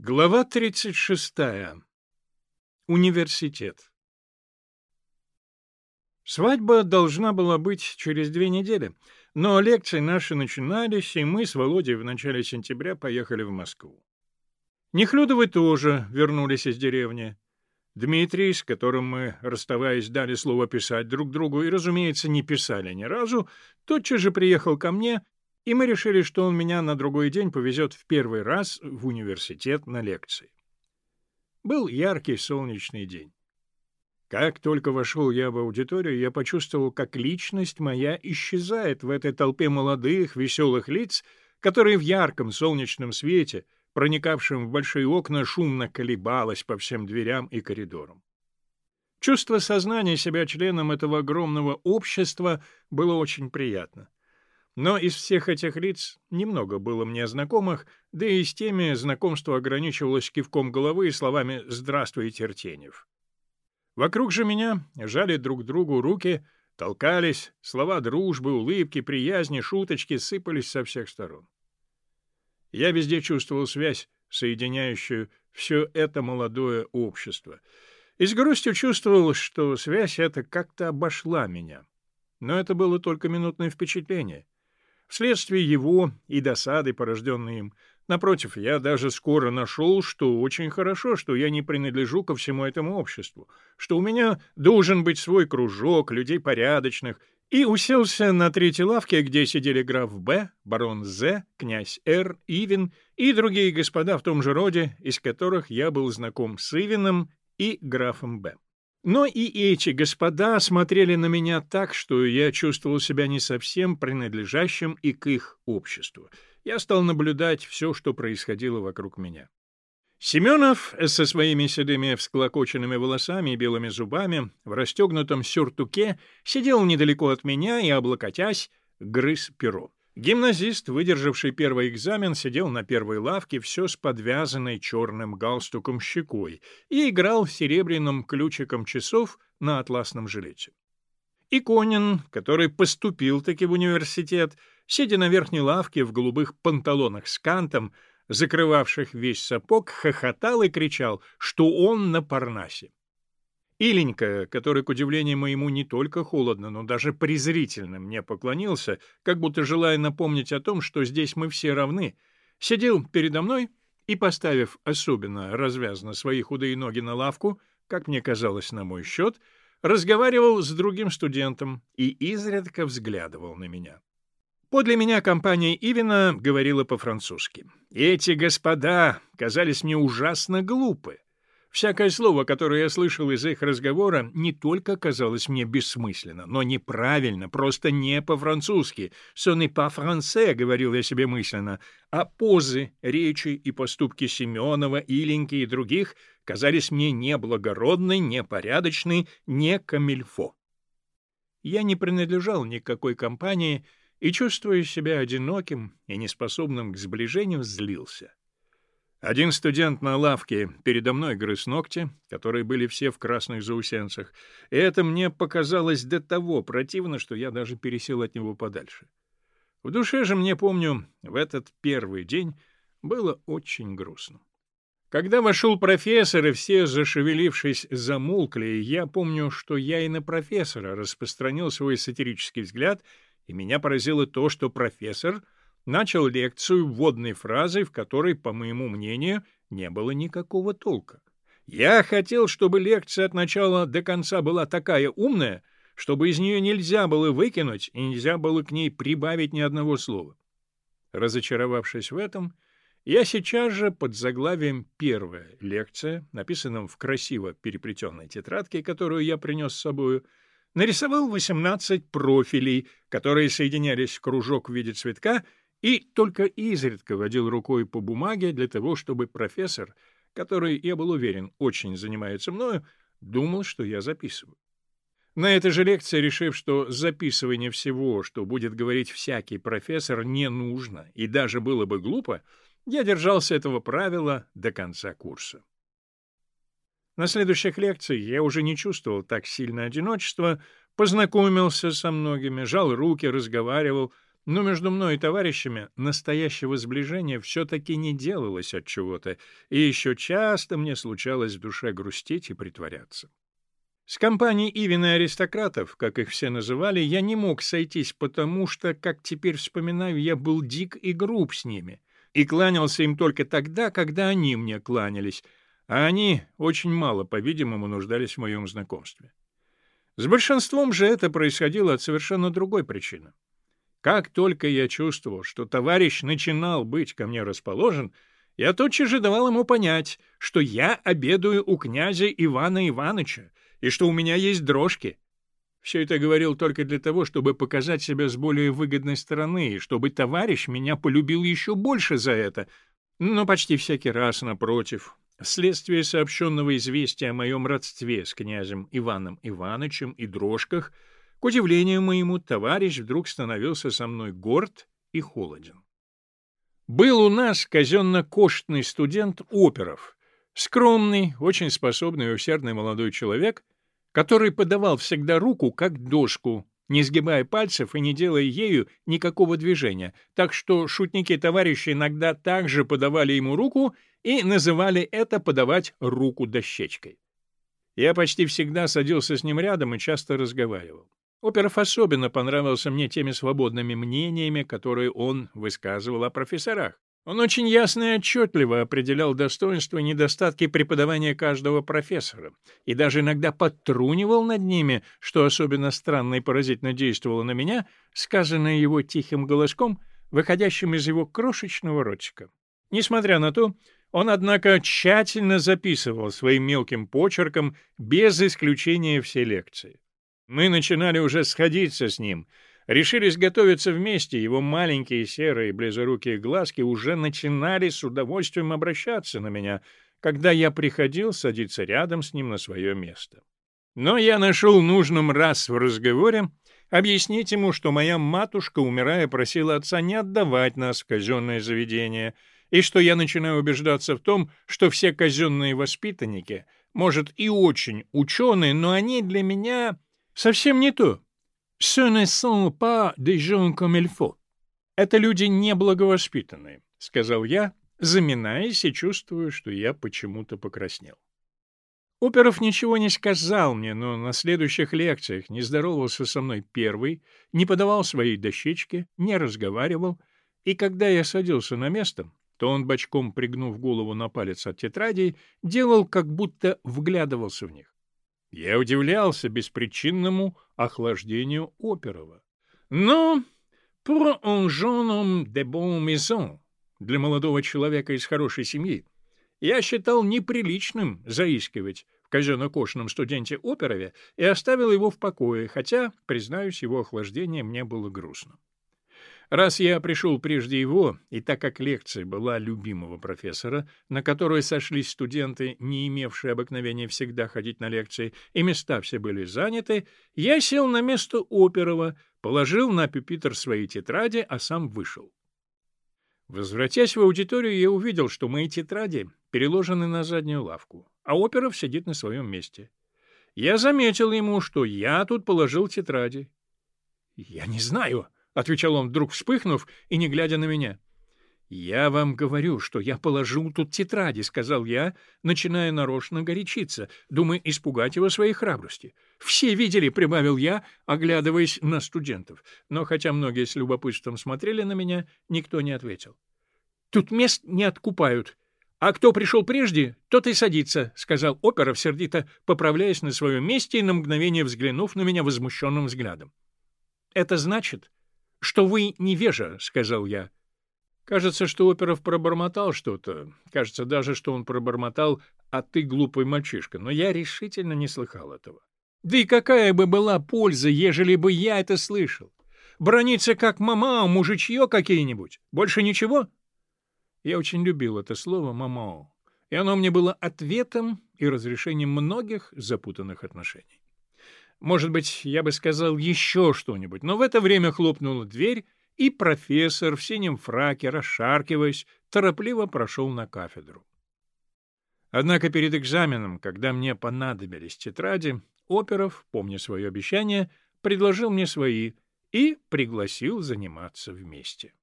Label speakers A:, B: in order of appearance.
A: Глава 36. Университет. Свадьба должна была быть через две недели, но лекции наши начинались, и мы с Володей в начале сентября поехали в Москву. Нехлюдовы тоже вернулись из деревни. Дмитрий, с которым мы, расставаясь, дали слово писать друг другу и, разумеется, не писали ни разу, тотчас же приехал ко мне и мы решили, что он меня на другой день повезет в первый раз в университет на лекции. Был яркий солнечный день. Как только вошел я в аудиторию, я почувствовал, как личность моя исчезает в этой толпе молодых, веселых лиц, которые в ярком солнечном свете, проникавшем в большие окна, шумно колебалась по всем дверям и коридорам. Чувство сознания себя членом этого огромного общества было очень приятно. Но из всех этих лиц немного было мне знакомых, да и с теми знакомство ограничивалось кивком головы и словами «Здравствуй, Тертенев». Вокруг же меня жали друг другу руки, толкались, слова дружбы, улыбки, приязни, шуточки сыпались со всех сторон. Я везде чувствовал связь, соединяющую все это молодое общество, и с грустью чувствовал, что связь эта как-то обошла меня. Но это было только минутное впечатление — Вследствие его и досады, порожденной им, напротив, я даже скоро нашел, что очень хорошо, что я не принадлежу ко всему этому обществу, что у меня должен быть свой кружок людей порядочных, и уселся на третьей лавке, где сидели граф Б, барон З, князь Р, Ивин и другие господа в том же роде, из которых я был знаком с Ивином и графом Б. Но и эти господа смотрели на меня так, что я чувствовал себя не совсем принадлежащим и к их обществу. Я стал наблюдать все, что происходило вокруг меня. Семенов со своими седыми всклокоченными волосами и белыми зубами в расстегнутом сюртуке сидел недалеко от меня и, облокотясь, грыз перо. Гимназист, выдержавший первый экзамен, сидел на первой лавке, все с подвязанной черным галстуком щекой, и играл серебряным ключиком часов на атласном жилете. И Конин, который поступил-таки в университет, сидя на верхней лавке в голубых панталонах с кантом, закрывавших весь сапог, хохотал и кричал, что он на Парнасе. Иленька, который, к удивлению моему, не только холодно, но даже презрительно мне поклонился, как будто желая напомнить о том, что здесь мы все равны, сидел передо мной и, поставив особенно развязно свои худые ноги на лавку, как мне казалось на мой счет, разговаривал с другим студентом и изредка взглядывал на меня. Подле меня компания Ивина говорила по-французски. Эти господа казались мне ужасно глупы. Всякое слово, которое я слышал из их разговора, не только казалось мне бессмысленно, но неправильно, просто не по-французски. «Ce n'est pas français», — говорил я себе мысленно, а позы, речи и поступки Семенова, Иленьки и других казались мне неблагородной, непорядочной, не камильфо. Я не принадлежал ни к какой компании и, чувствуя себя одиноким и неспособным к сближению, злился. Один студент на лавке передо мной грыз ногти, которые были все в красных заусенцах, и это мне показалось до того противно, что я даже пересел от него подальше. В душе же, мне помню, в этот первый день было очень грустно. Когда вошел профессор, и все, зашевелившись, замолкли, я помню, что я и на профессора распространил свой сатирический взгляд, и меня поразило то, что профессор — начал лекцию вводной фразой, в которой, по моему мнению, не было никакого толка. Я хотел, чтобы лекция от начала до конца была такая умная, чтобы из нее нельзя было выкинуть и нельзя было к ней прибавить ни одного слова. Разочаровавшись в этом, я сейчас же под заглавием «Первая лекция», написанном в красиво переплетенной тетрадке, которую я принес с собою, нарисовал 18 профилей, которые соединялись в кружок в виде цветка и только изредка водил рукой по бумаге для того, чтобы профессор, который, я был уверен, очень занимается мною, думал, что я записываю. На этой же лекции, решив, что записывание всего, что будет говорить всякий профессор, не нужно и даже было бы глупо, я держался этого правила до конца курса. На следующих лекциях я уже не чувствовал так сильно одиночества, познакомился со многими, жал руки, разговаривал — Но между мной и товарищами настоящего сближения все-таки не делалось от чего-то, и еще часто мне случалось в душе грустить и притворяться. С компанией Ивина аристократов, как их все называли, я не мог сойтись, потому что, как теперь вспоминаю, я был дик и груб с ними, и кланялся им только тогда, когда они мне кланялись, а они очень мало, по-видимому, нуждались в моем знакомстве. С большинством же это происходило от совершенно другой причины. Как только я чувствовал, что товарищ начинал быть ко мне расположен, я тотчас же давал ему понять, что я обедаю у князя Ивана Ивановича и что у меня есть дрожки. Все это говорил только для того, чтобы показать себя с более выгодной стороны, и чтобы товарищ меня полюбил еще больше за это. Но почти всякий раз, напротив, вследствие сообщенного известия о моем родстве с князем Иваном Ивановичем и дрожках, к удивлению моему, товарищ вдруг становился со мной горд и холоден. Был у нас казенно-коштный студент оперов, скромный, очень способный и усердный молодой человек, который подавал всегда руку как дошку, не сгибая пальцев и не делая ею никакого движения, так что шутники-товарищи иногда также подавали ему руку и называли это подавать руку дощечкой. Я почти всегда садился с ним рядом и часто разговаривал. Оперов особенно понравился мне теми свободными мнениями, которые он высказывал о профессорах. Он очень ясно и отчетливо определял достоинства и недостатки преподавания каждого профессора, и даже иногда подтрунивал над ними, что особенно странно и поразительно действовало на меня, сказанное его тихим голоском, выходящим из его крошечного ротика. Несмотря на то, он, однако, тщательно записывал своим мелким почерком без исключения все лекции. Мы начинали уже сходиться с ним — Решились готовиться вместе, его маленькие серые близорукие глазки уже начинали с удовольствием обращаться на меня, когда я приходил садиться рядом с ним на свое место. Но я нашел нужным раз в разговоре объяснить ему, что моя матушка, умирая, просила отца не отдавать нас в казенное заведение, и что я начинаю убеждаться в том, что все казенные воспитанники, может, и очень ученые, но они для меня совсем не то. Ce ne sont pas des gens comme il faut. Это люди неблаговоспитанные, — сказал я, заминаясь и чувствую, что я почему-то покраснел. Оперов ничего не сказал мне, но на следующих лекциях не здоровался со мной первый, не подавал своей дощечки, не разговаривал, и когда я садился на место, то он, бочком пригнув голову на палец от тетрадей, делал, как будто вглядывался в них. Я удивлялся беспричинному охлаждению Оперова. Но pour un jeune de bonne maison, для молодого человека из хорошей семьи, я считал неприличным заискивать в казенно-кошном студенте Оперове и оставил его в покое, хотя, признаюсь, его охлаждение мне было грустно. Раз я пришел прежде его, и так как лекция была любимого профессора, на которую сошлись студенты, не имевшие обыкновения всегда ходить на лекции, и места все были заняты, я сел на место Оперова, положил на пюпитр свои тетради, а сам вышел. Возвратясь в аудиторию, я увидел, что мои тетради переложены на заднюю лавку, а Оперов сидит на своем месте. Я заметил ему, что я тут положил тетради. — Я не знаю, отвечал он, вдруг вспыхнув и не глядя на меня. «Я вам говорю, что я положу тут тетради», — сказал я, начиная нарочно горячиться, думая испугать его своей храбрости. «Все видели», — прибавил я, оглядываясь на студентов. Но хотя многие с любопытством смотрели на меня, никто не ответил. «Тут мест не откупают. А кто пришел прежде, тот и садится», — сказал Оперов, сердито поправляясь на своем месте и на мгновение взглянув на меня возмущенным взглядом. «Это значит, что вы невежа», — сказал я. Кажется, что Оперов пробормотал что-то. Кажется даже, что он пробормотал «а ты глупый мальчишка», но я решительно не слыхал этого. Да и какая бы была польза, ежели бы я это слышал? Брониться как мама, мужичье какие-нибудь? Больше ничего? Я очень любил это слово «мамао», и оно мне было ответом и разрешением многих запутанных отношений. Может быть, я бы сказал еще что-нибудь, но в это время хлопнула дверь, и профессор в синем фраке, расшаркиваясь, торопливо прошел на кафедру. Однако перед экзаменом, когда мне понадобились тетради, Оперов, помня свое обещание, предложил мне свои, и пригласил заниматься вместе.